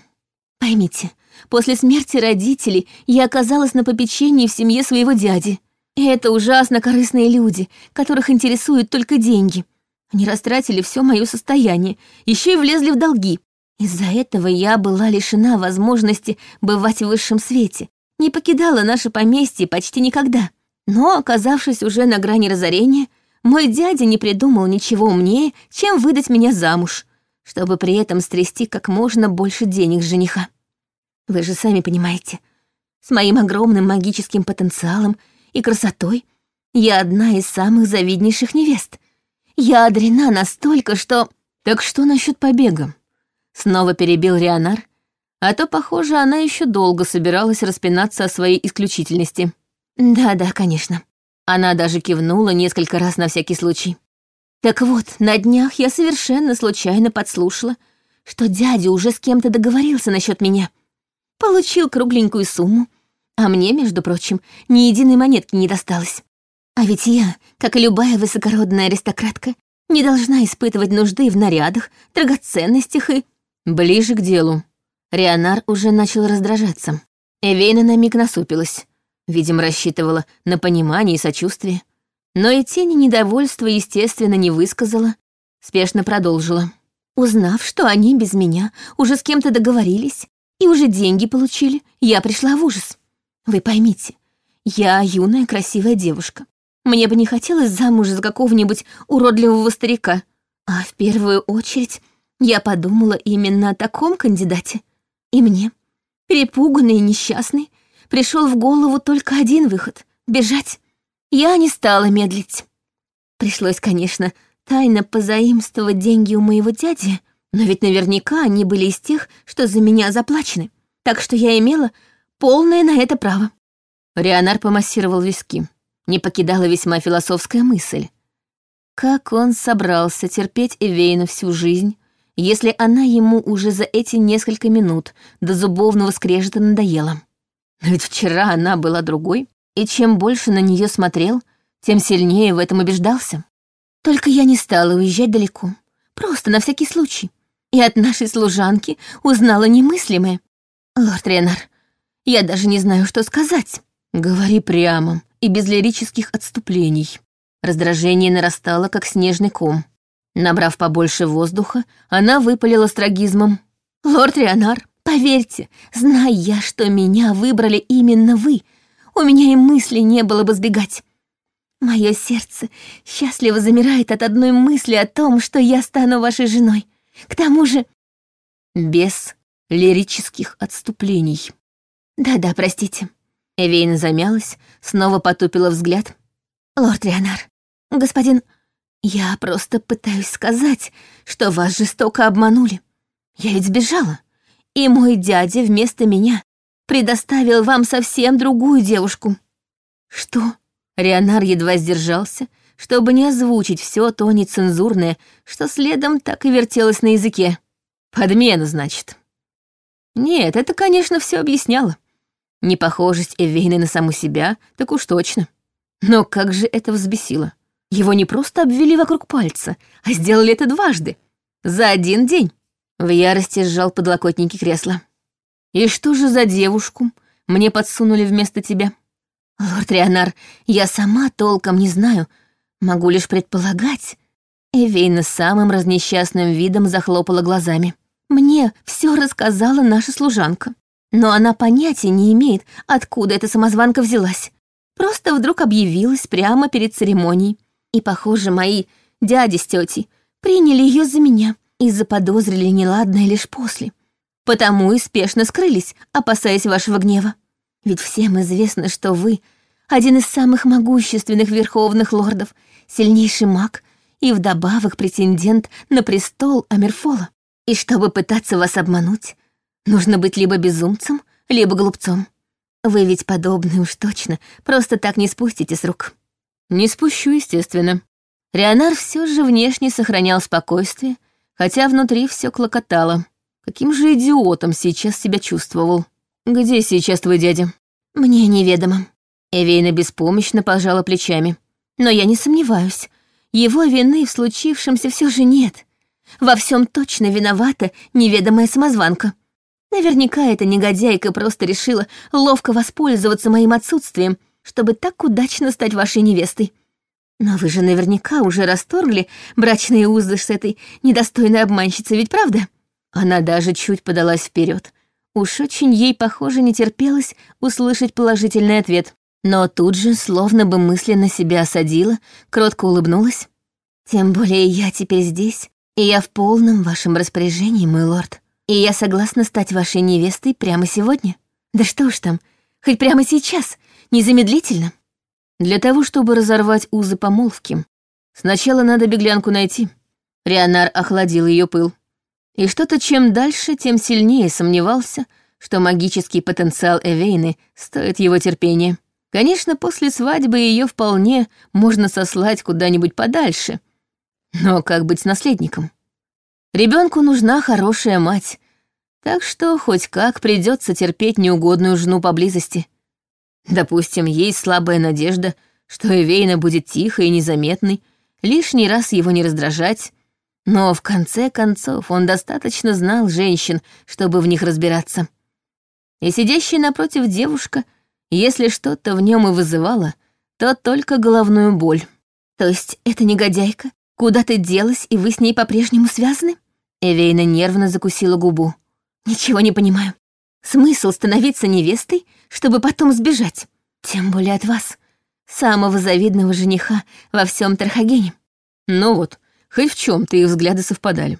Поймите, после смерти родителей я оказалась на попечении в семье своего дяди. Это ужасно корыстные люди, которых интересуют только деньги. Они растратили все мое состояние, еще и влезли в долги. Из-за этого я была лишена возможности бывать в высшем свете, не покидала наше поместье почти никогда. Но, оказавшись уже на грани разорения, мой дядя не придумал ничего умнее, чем выдать меня замуж, чтобы при этом стрясти как можно больше денег с жениха. Вы же сами понимаете, с моим огромным магическим потенциалом и красотой я одна из самых завиднейших невест. Я одарена настолько, что... Так что насчет побега? Снова перебил Рионар, а то, похоже, она еще долго собиралась распинаться о своей исключительности. Да-да, конечно. Она даже кивнула несколько раз на всякий случай. Так вот, на днях я совершенно случайно подслушала, что дядя уже с кем-то договорился насчет меня. Получил кругленькую сумму, А мне, между прочим, ни единой монетки не досталось. А ведь я, как и любая высокородная аристократка, не должна испытывать нужды в нарядах, драгоценностях и... Ближе к делу. Рионар уже начал раздражаться. Эвейна на миг насупилась. Видимо, рассчитывала на понимание и сочувствие. Но и тени недовольства, естественно, не высказала. Спешно продолжила. Узнав, что они без меня уже с кем-то договорились и уже деньги получили, я пришла в ужас. Вы поймите, я юная красивая девушка. Мне бы не хотелось замуж за какого-нибудь уродливого старика. А в первую очередь я подумала именно о таком кандидате. И мне, перепуганный и несчастный, пришел в голову только один выход — бежать. Я не стала медлить. Пришлось, конечно, тайно позаимствовать деньги у моего дяди, но ведь наверняка они были из тех, что за меня заплачены. Так что я имела полное на это право. Рионар помассировал виски. Не покидала весьма философская мысль. Как он собрался терпеть Эвейну всю жизнь, если она ему уже за эти несколько минут до зубовного скрежета надоела? Ведь вчера она была другой, и чем больше на нее смотрел, тем сильнее в этом убеждался. Только я не стала уезжать далеко, просто на всякий случай. И от нашей служанки узнала немыслимое. Лорд Ренар, я даже не знаю, что сказать. Говори прямо и без лирических отступлений. Раздражение нарастало, как снежный ком. Набрав побольше воздуха, она выпалила строгизмом. «Лорд Ренар, Поверьте, зная я, что меня выбрали именно вы, у меня и мысли не было бы сбегать. Мое сердце счастливо замирает от одной мысли о том, что я стану вашей женой. К тому же... Без лирических отступлений. Да-да, простите. Эвейна замялась, снова потупила взгляд. Лорд Рионар, господин, я просто пытаюсь сказать, что вас жестоко обманули. Я ведь сбежала. И мой дядя вместо меня предоставил вам совсем другую девушку». «Что?» Рионар едва сдержался, чтобы не озвучить все то нецензурное, что следом так и вертелось на языке. «Подмена, значит». Нет, это, конечно, все объясняло. Непохожесть Эвейны на саму себя, так уж точно. Но как же это взбесило? Его не просто обвели вокруг пальца, а сделали это дважды. За один день. В ярости сжал подлокотники кресла. «И что же за девушку мне подсунули вместо тебя?» «Лорд Рионар, я сама толком не знаю. Могу лишь предполагать». Эвейна самым разнесчастным видом захлопала глазами. «Мне все рассказала наша служанка. Но она понятия не имеет, откуда эта самозванка взялась. Просто вдруг объявилась прямо перед церемонией. И, похоже, мои дяди с тетей приняли ее за меня и заподозрили неладное лишь после. Потому и спешно скрылись, опасаясь вашего гнева. Ведь всем известно, что вы — один из самых могущественных верховных лордов, сильнейший маг и вдобавок претендент на престол Амирфола. И чтобы пытаться вас обмануть, нужно быть либо безумцем, либо глупцом. Вы ведь подобные уж точно просто так не спустите с рук. Не спущу, естественно. Рионар все же внешне сохранял спокойствие, хотя внутри все клокотало. Каким же идиотом сейчас себя чувствовал. Где сейчас твой дядя? Мне неведомо. Эвейна беспомощно пожала плечами. Но я не сомневаюсь, его вины в случившемся все же нет. Во всем точно виновата неведомая самозванка. Наверняка эта негодяйка просто решила ловко воспользоваться моим отсутствием, чтобы так удачно стать вашей невестой. Но вы же наверняка уже расторгли брачные узы с этой недостойной обманщицей, ведь правда? Она даже чуть подалась вперед. Уж очень ей, похоже, не терпелось услышать положительный ответ. Но тут же, словно бы мысленно себя осадила, кротко улыбнулась. «Тем более я теперь здесь, и я в полном вашем распоряжении, мой лорд. И я согласна стать вашей невестой прямо сегодня. Да что уж там, хоть прямо сейчас, незамедлительно». Для того, чтобы разорвать узы помолвки, сначала надо беглянку найти. Рионар охладил ее пыл. И что-то чем дальше, тем сильнее сомневался, что магический потенциал Эвейны стоит его терпения. Конечно, после свадьбы ее вполне можно сослать куда-нибудь подальше. Но как быть с наследником? Ребенку нужна хорошая мать, так что хоть как придется терпеть неугодную жену поблизости. Допустим, есть слабая надежда, что Эвейна будет тихой и незаметной, лишний раз его не раздражать, но в конце концов он достаточно знал женщин, чтобы в них разбираться. И сидящая напротив девушка, если что-то в нем и вызывало, то только головную боль. То есть эта негодяйка куда-то делась, и вы с ней по-прежнему связаны? Эвейна нервно закусила губу. Ничего не понимаю. Смысл становиться невестой, чтобы потом сбежать? Тем более от вас, самого завидного жениха во всем Тархагене. Ну вот, хоть в чем то их взгляды совпадали.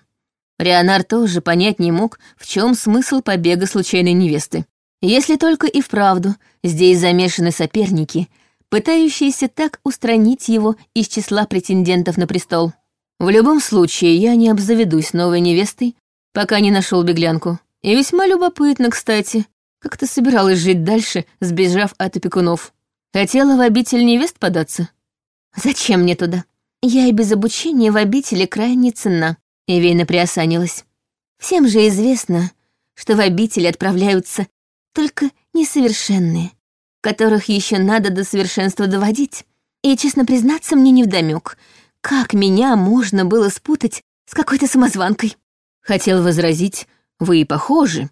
Рионар тоже понять не мог, в чем смысл побега случайной невесты. Если только и вправду здесь замешаны соперники, пытающиеся так устранить его из числа претендентов на престол. В любом случае, я не обзаведусь новой невестой, пока не нашел беглянку. И весьма любопытно, кстати, как ты собиралась жить дальше, сбежав от опекунов. Хотела в обитель невест податься? Зачем мне туда? Я и без обучения в обители крайне ценна. Эвейна приосанилась. Всем же известно, что в обители отправляются только несовершенные, которых еще надо до совершенства доводить. И, честно признаться, мне невдомёк, как меня можно было спутать с какой-то самозванкой. Хотел возразить, вы и похожи,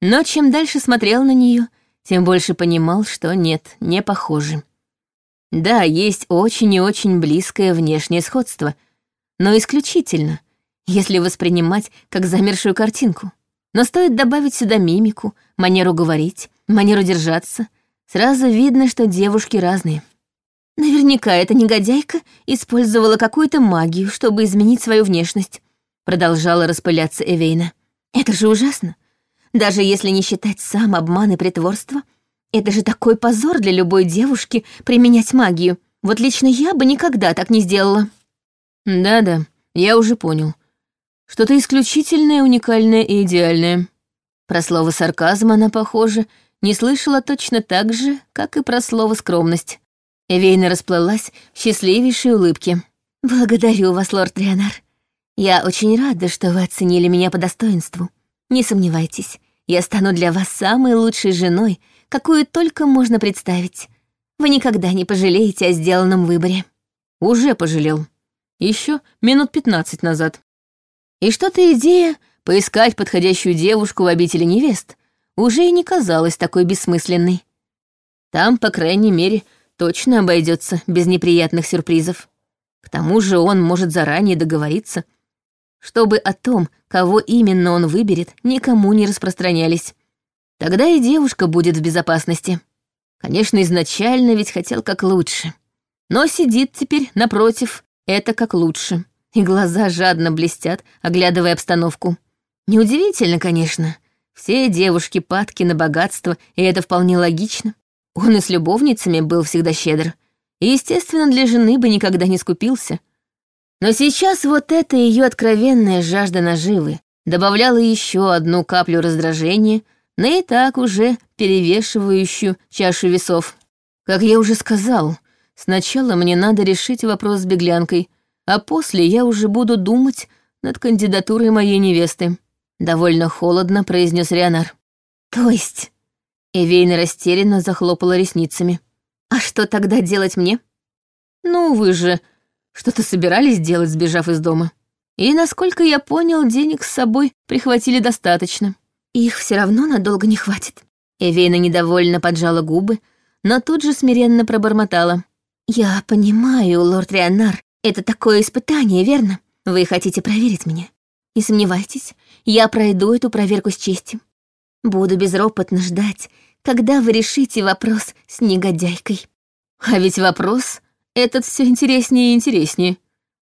но чем дальше смотрел на нее, тем больше понимал, что нет, не похожи. Да, есть очень и очень близкое внешнее сходство, но исключительно, если воспринимать как замершую картинку. Но стоит добавить сюда мимику, манеру говорить, манеру держаться, сразу видно, что девушки разные. Наверняка эта негодяйка использовала какую-то магию, чтобы изменить свою внешность, продолжала распыляться Эвейна. Это же ужасно. Даже если не считать сам обман и притворство, это же такой позор для любой девушки применять магию. Вот лично я бы никогда так не сделала. Да-да, я уже понял. Что-то исключительное, уникальное и идеальное. Про слово сарказм она, похоже, не слышала точно так же, как и про слово скромность. Эвейна расплылась в счастливейшей улыбке. «Благодарю вас, лорд Рионар. Я очень рада, что вы оценили меня по достоинству. Не сомневайтесь, я стану для вас самой лучшей женой, какую только можно представить. Вы никогда не пожалеете о сделанном выборе». «Уже пожалел. Еще минут пятнадцать назад», и что-то идея поискать подходящую девушку в обители невест уже и не казалась такой бессмысленной. Там, по крайней мере, точно обойдется без неприятных сюрпризов. К тому же он может заранее договориться, чтобы о том, кого именно он выберет, никому не распространялись. Тогда и девушка будет в безопасности. Конечно, изначально ведь хотел как лучше. Но сидит теперь напротив, это как лучше и глаза жадно блестят, оглядывая обстановку. Неудивительно, конечно. Все девушки падки на богатство, и это вполне логично. Он и с любовницами был всегда щедр. И, естественно, для жены бы никогда не скупился. Но сейчас вот эта ее откровенная жажда наживы добавляла еще одну каплю раздражения на и так уже перевешивающую чашу весов. Как я уже сказал, сначала мне надо решить вопрос с беглянкой, а после я уже буду думать над кандидатурой моей невесты», — довольно холодно произнес Рионар. «То есть?» Эвейна растерянно захлопала ресницами. «А что тогда делать мне?» «Ну, вы же что-то собирались делать, сбежав из дома. И, насколько я понял, денег с собой прихватили достаточно». «Их все равно надолго не хватит». Эвейна недовольно поджала губы, но тут же смиренно пробормотала. «Я понимаю, лорд Рионар, это такое испытание, верно? Вы хотите проверить меня? Не сомневайтесь, я пройду эту проверку с честью. Буду безропотно ждать, когда вы решите вопрос с негодяйкой. А ведь вопрос этот все интереснее и интереснее.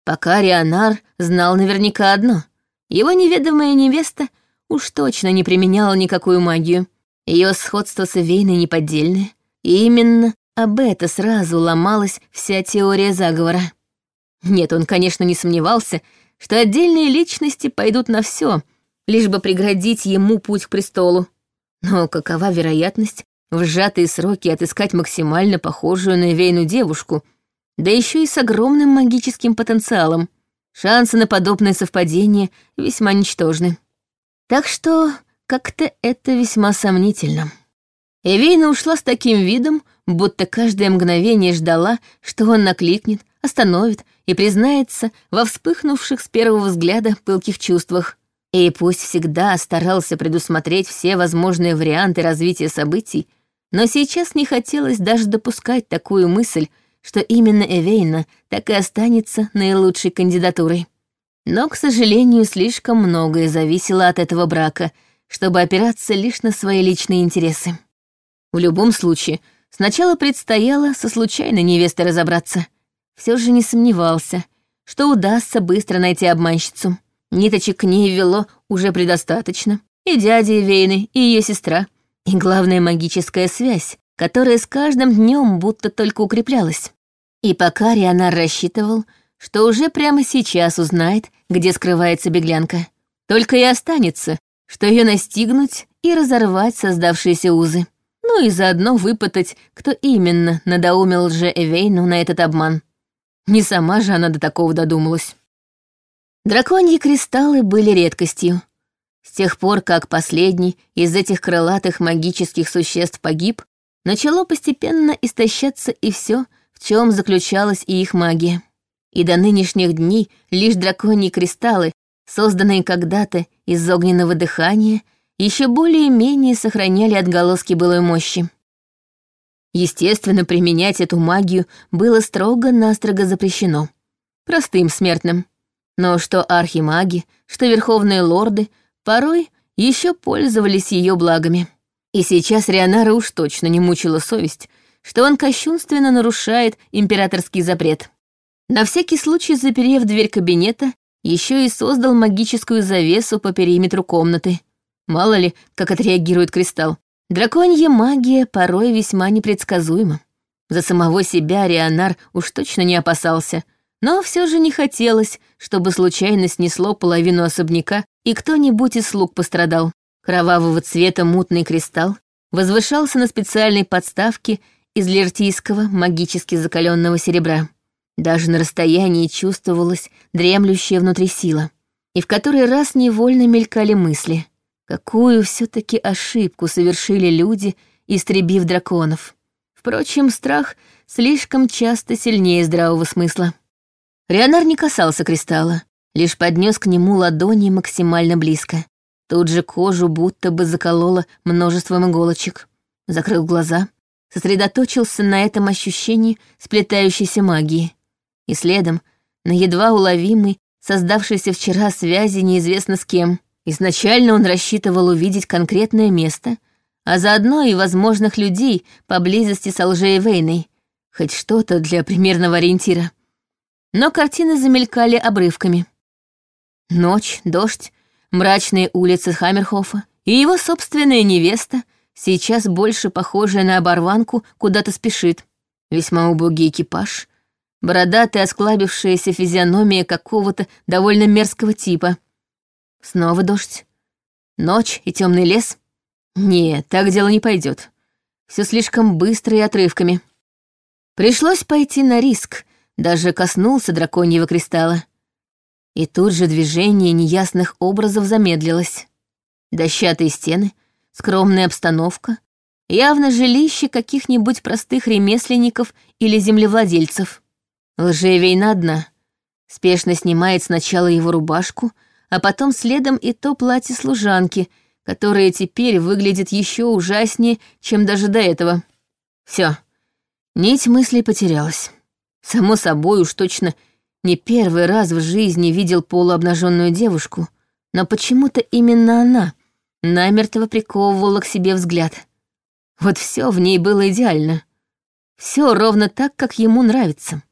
Пока Рионар знал наверняка одно. Его неведомая невеста уж точно не применяла никакую магию. Ее сходство с Эвейной неподдельное. И именно об это сразу ломалась вся теория заговора. Нет, он, конечно, не сомневался, что отдельные личности пойдут на все, лишь бы преградить ему путь к престолу. Но какова вероятность в сжатые сроки отыскать максимально похожую на Эвейну девушку, да еще и с огромным магическим потенциалом? Шансы на подобное совпадение весьма ничтожны. Так что как-то это весьма сомнительно. Эвейна ушла с таким видом, будто каждое мгновение ждала, что он накликнет, остановит и признается во вспыхнувших с первого взгляда пылких чувствах. И пусть всегда старался предусмотреть все возможные варианты развития событий, но сейчас не хотелось даже допускать такую мысль, что именно Эвейна так и останется наилучшей кандидатурой. Но, к сожалению, слишком многое зависело от этого брака, чтобы опираться лишь на свои личные интересы. В любом случае, сначала предстояло со случайной невестой разобраться. Все же не сомневался, что удастся быстро найти обманщицу. Ниточек к ней вело уже предостаточно. И дядя Эвейны, и ее сестра. И главная магическая связь, которая с каждым днем будто только укреплялась. И пока Рианар рассчитывал, что уже прямо сейчас узнает, где скрывается беглянка. Только и останется, что ее настигнуть и разорвать создавшиеся узы. Ну и заодно выпытать, кто именно надоумил лже Эвейну на этот обман. Не сама же она до такого додумалась. Драконьи кристаллы были редкостью. С тех пор, как последний из этих крылатых магических существ погиб, начало постепенно истощаться и все, в чем заключалась и их магия. И до нынешних дней лишь драконьи кристаллы, созданные когда-то из огненного дыхания, еще более-менее сохраняли отголоски былой мощи. Естественно, применять эту магию было строго-настрого запрещено. Простым смертным. Но что архимаги, что верховные лорды порой еще пользовались ее благами. И сейчас Рионара уж точно не мучила совесть, что он кощунственно нарушает императорский запрет. На всякий случай, заперев дверь кабинета, еще и создал магическую завесу по периметру комнаты. Мало ли, как отреагирует кристалл. Драконья магия порой весьма непредсказуема. За самого себя Рионар уж точно не опасался, но все же не хотелось, чтобы случайно снесло половину особняка, и кто-нибудь из слуг пострадал. Кровавого цвета мутный кристалл возвышался на специальной подставке из лертийского магически закаленного серебра. Даже на расстоянии чувствовалась дремлющая внутри сила, и в который раз невольно мелькали мысли. Какую все таки ошибку совершили люди, истребив драконов. Впрочем, страх слишком часто сильнее здравого смысла. Рионар не касался кристалла, лишь поднес к нему ладони максимально близко. Тут же кожу будто бы закололо множеством иголочек. Закрыл глаза, сосредоточился на этом ощущении сплетающейся магии. И следом на едва уловимой, создавшейся вчера связи неизвестно с кем. Изначально он рассчитывал увидеть конкретное место, а заодно и возможных людей поблизости с Алжеей Вейной. Хоть что-то для примерного ориентира. Но картины замелькали обрывками. Ночь, дождь, мрачные улицы Хаммерхофа и его собственная невеста, сейчас больше похожая на оборванку, куда-то спешит. Весьма убогий экипаж, бородатая осклабившаяся физиономия какого-то довольно мерзкого типа. Снова дождь. Ночь и темный лес. Нет, так дело не пойдет. Все слишком быстро и отрывками. Пришлось пойти на риск, даже коснулся драконьего кристалла. И тут же движение неясных образов замедлилось. Дощатые стены, скромная обстановка, явно жилище каких-нибудь простых ремесленников или землевладельцев. Лжевейна одна. Спешно снимает сначала его рубашку, а потом следом и то платье служанки, которое теперь выглядит еще ужаснее, чем даже до этого. Все, нить мыслей потерялась. Само собой уж точно не первый раз в жизни видел полуобнаженную девушку, но почему-то именно она намертво приковывала к себе взгляд. Вот все в ней было идеально. Все ровно так, как ему нравится.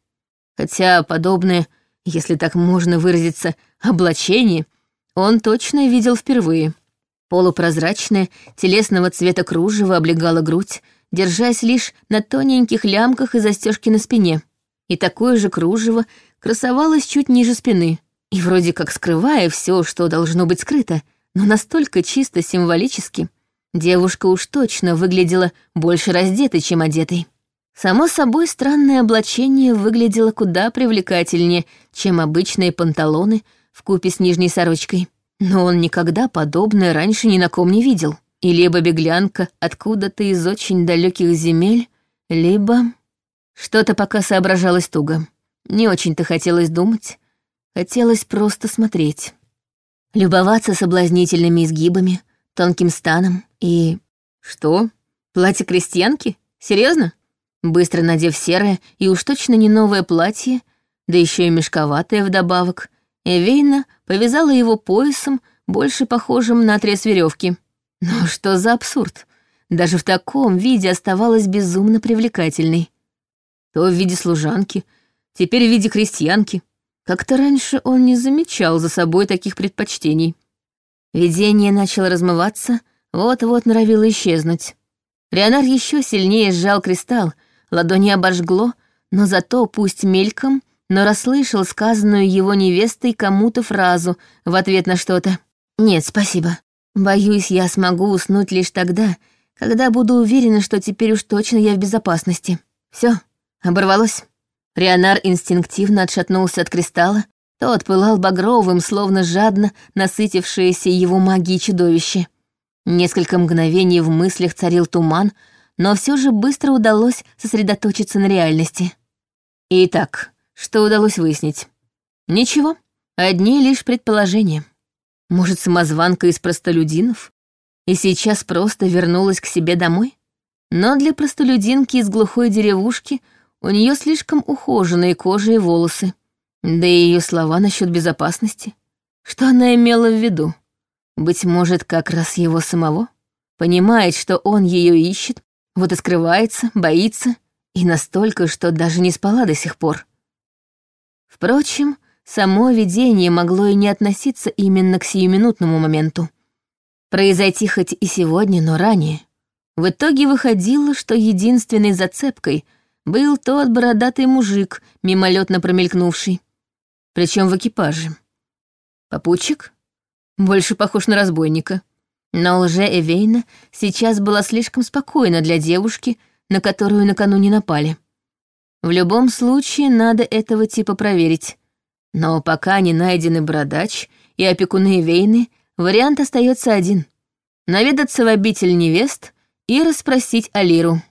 Хотя подобное, если так можно выразиться, облачение он точно видел впервые. Полупрозрачное, телесного цвета кружево облегало грудь, держась лишь на тоненьких лямках и застежке на спине. И такое же кружево красовалась чуть ниже спины, и вроде как скрывая все, что должно быть скрыто, но настолько чисто символически. Девушка уж точно выглядела больше раздетой, чем одетой. Само собой, странное облачение выглядело куда привлекательнее, чем обычные панталоны в купе с нижней сорочкой. Но он никогда подобное раньше ни на ком не видел. И либо беглянка откуда-то из очень далеких земель, Либо... Что-то пока соображалось туго. Не очень-то хотелось думать. Хотелось просто смотреть. Любоваться соблазнительными изгибами, тонким станом и... Что? Платье крестьянки? Серьезно? Быстро надев серое и уж точно не новое платье, да еще и мешковатое вдобавок, Эвейна повязала его поясом, больше похожим на отрез веревки. Но что за абсурд? Даже в таком виде оставалась безумно привлекательной. То в виде служанки, теперь в виде крестьянки. Как-то раньше он не замечал за собой таких предпочтений. Видение начало размываться, вот-вот норовило исчезнуть. Рионар еще сильнее сжал кристалл, ладони обожгло, но зато, пусть мельком, но расслышал сказанную его невестой кому-то фразу в ответ на что-то. «Нет, спасибо. Боюсь, я смогу уснуть лишь тогда, когда буду уверена, что теперь уж точно я в безопасности. Все, оборвалось». Рионар инстинктивно отшатнулся от кристалла, тот пылал багровым, словно жадно насытившееся его магией чудовище. Несколько мгновений в мыслях царил туман, но все же быстро удалось сосредоточиться на реальности. Итак, что удалось выяснить? Ничего, одни лишь предположения. Может, самозванка из простолюдинов? И сейчас просто вернулась к себе домой? Но для простолюдинки из глухой деревушки у нее слишком ухоженные кожа и волосы. Да и ее слова насчет безопасности. Что она имела в виду? Быть может, как раз его самого? Понимает, что он ее ищет, вот и скрывается, боится, и настолько, что даже не спала до сих пор. Впрочем, само видение могло и не относиться именно к сиюминутному моменту. Произойти хоть и сегодня, но ранее. В итоге выходило, что единственной зацепкой был тот бородатый мужик, мимолетно промелькнувший. Причем в экипаже. Попутчик? Больше похож на разбойника. Но лже-Эвейна сейчас была слишком спокойна для девушки, на которую накануне напали. В любом случае, надо этого типа проверить. Но пока не найдены бородач и опекуны Вейны, вариант остается один — наведаться в обитель невест и расспросить Алиру.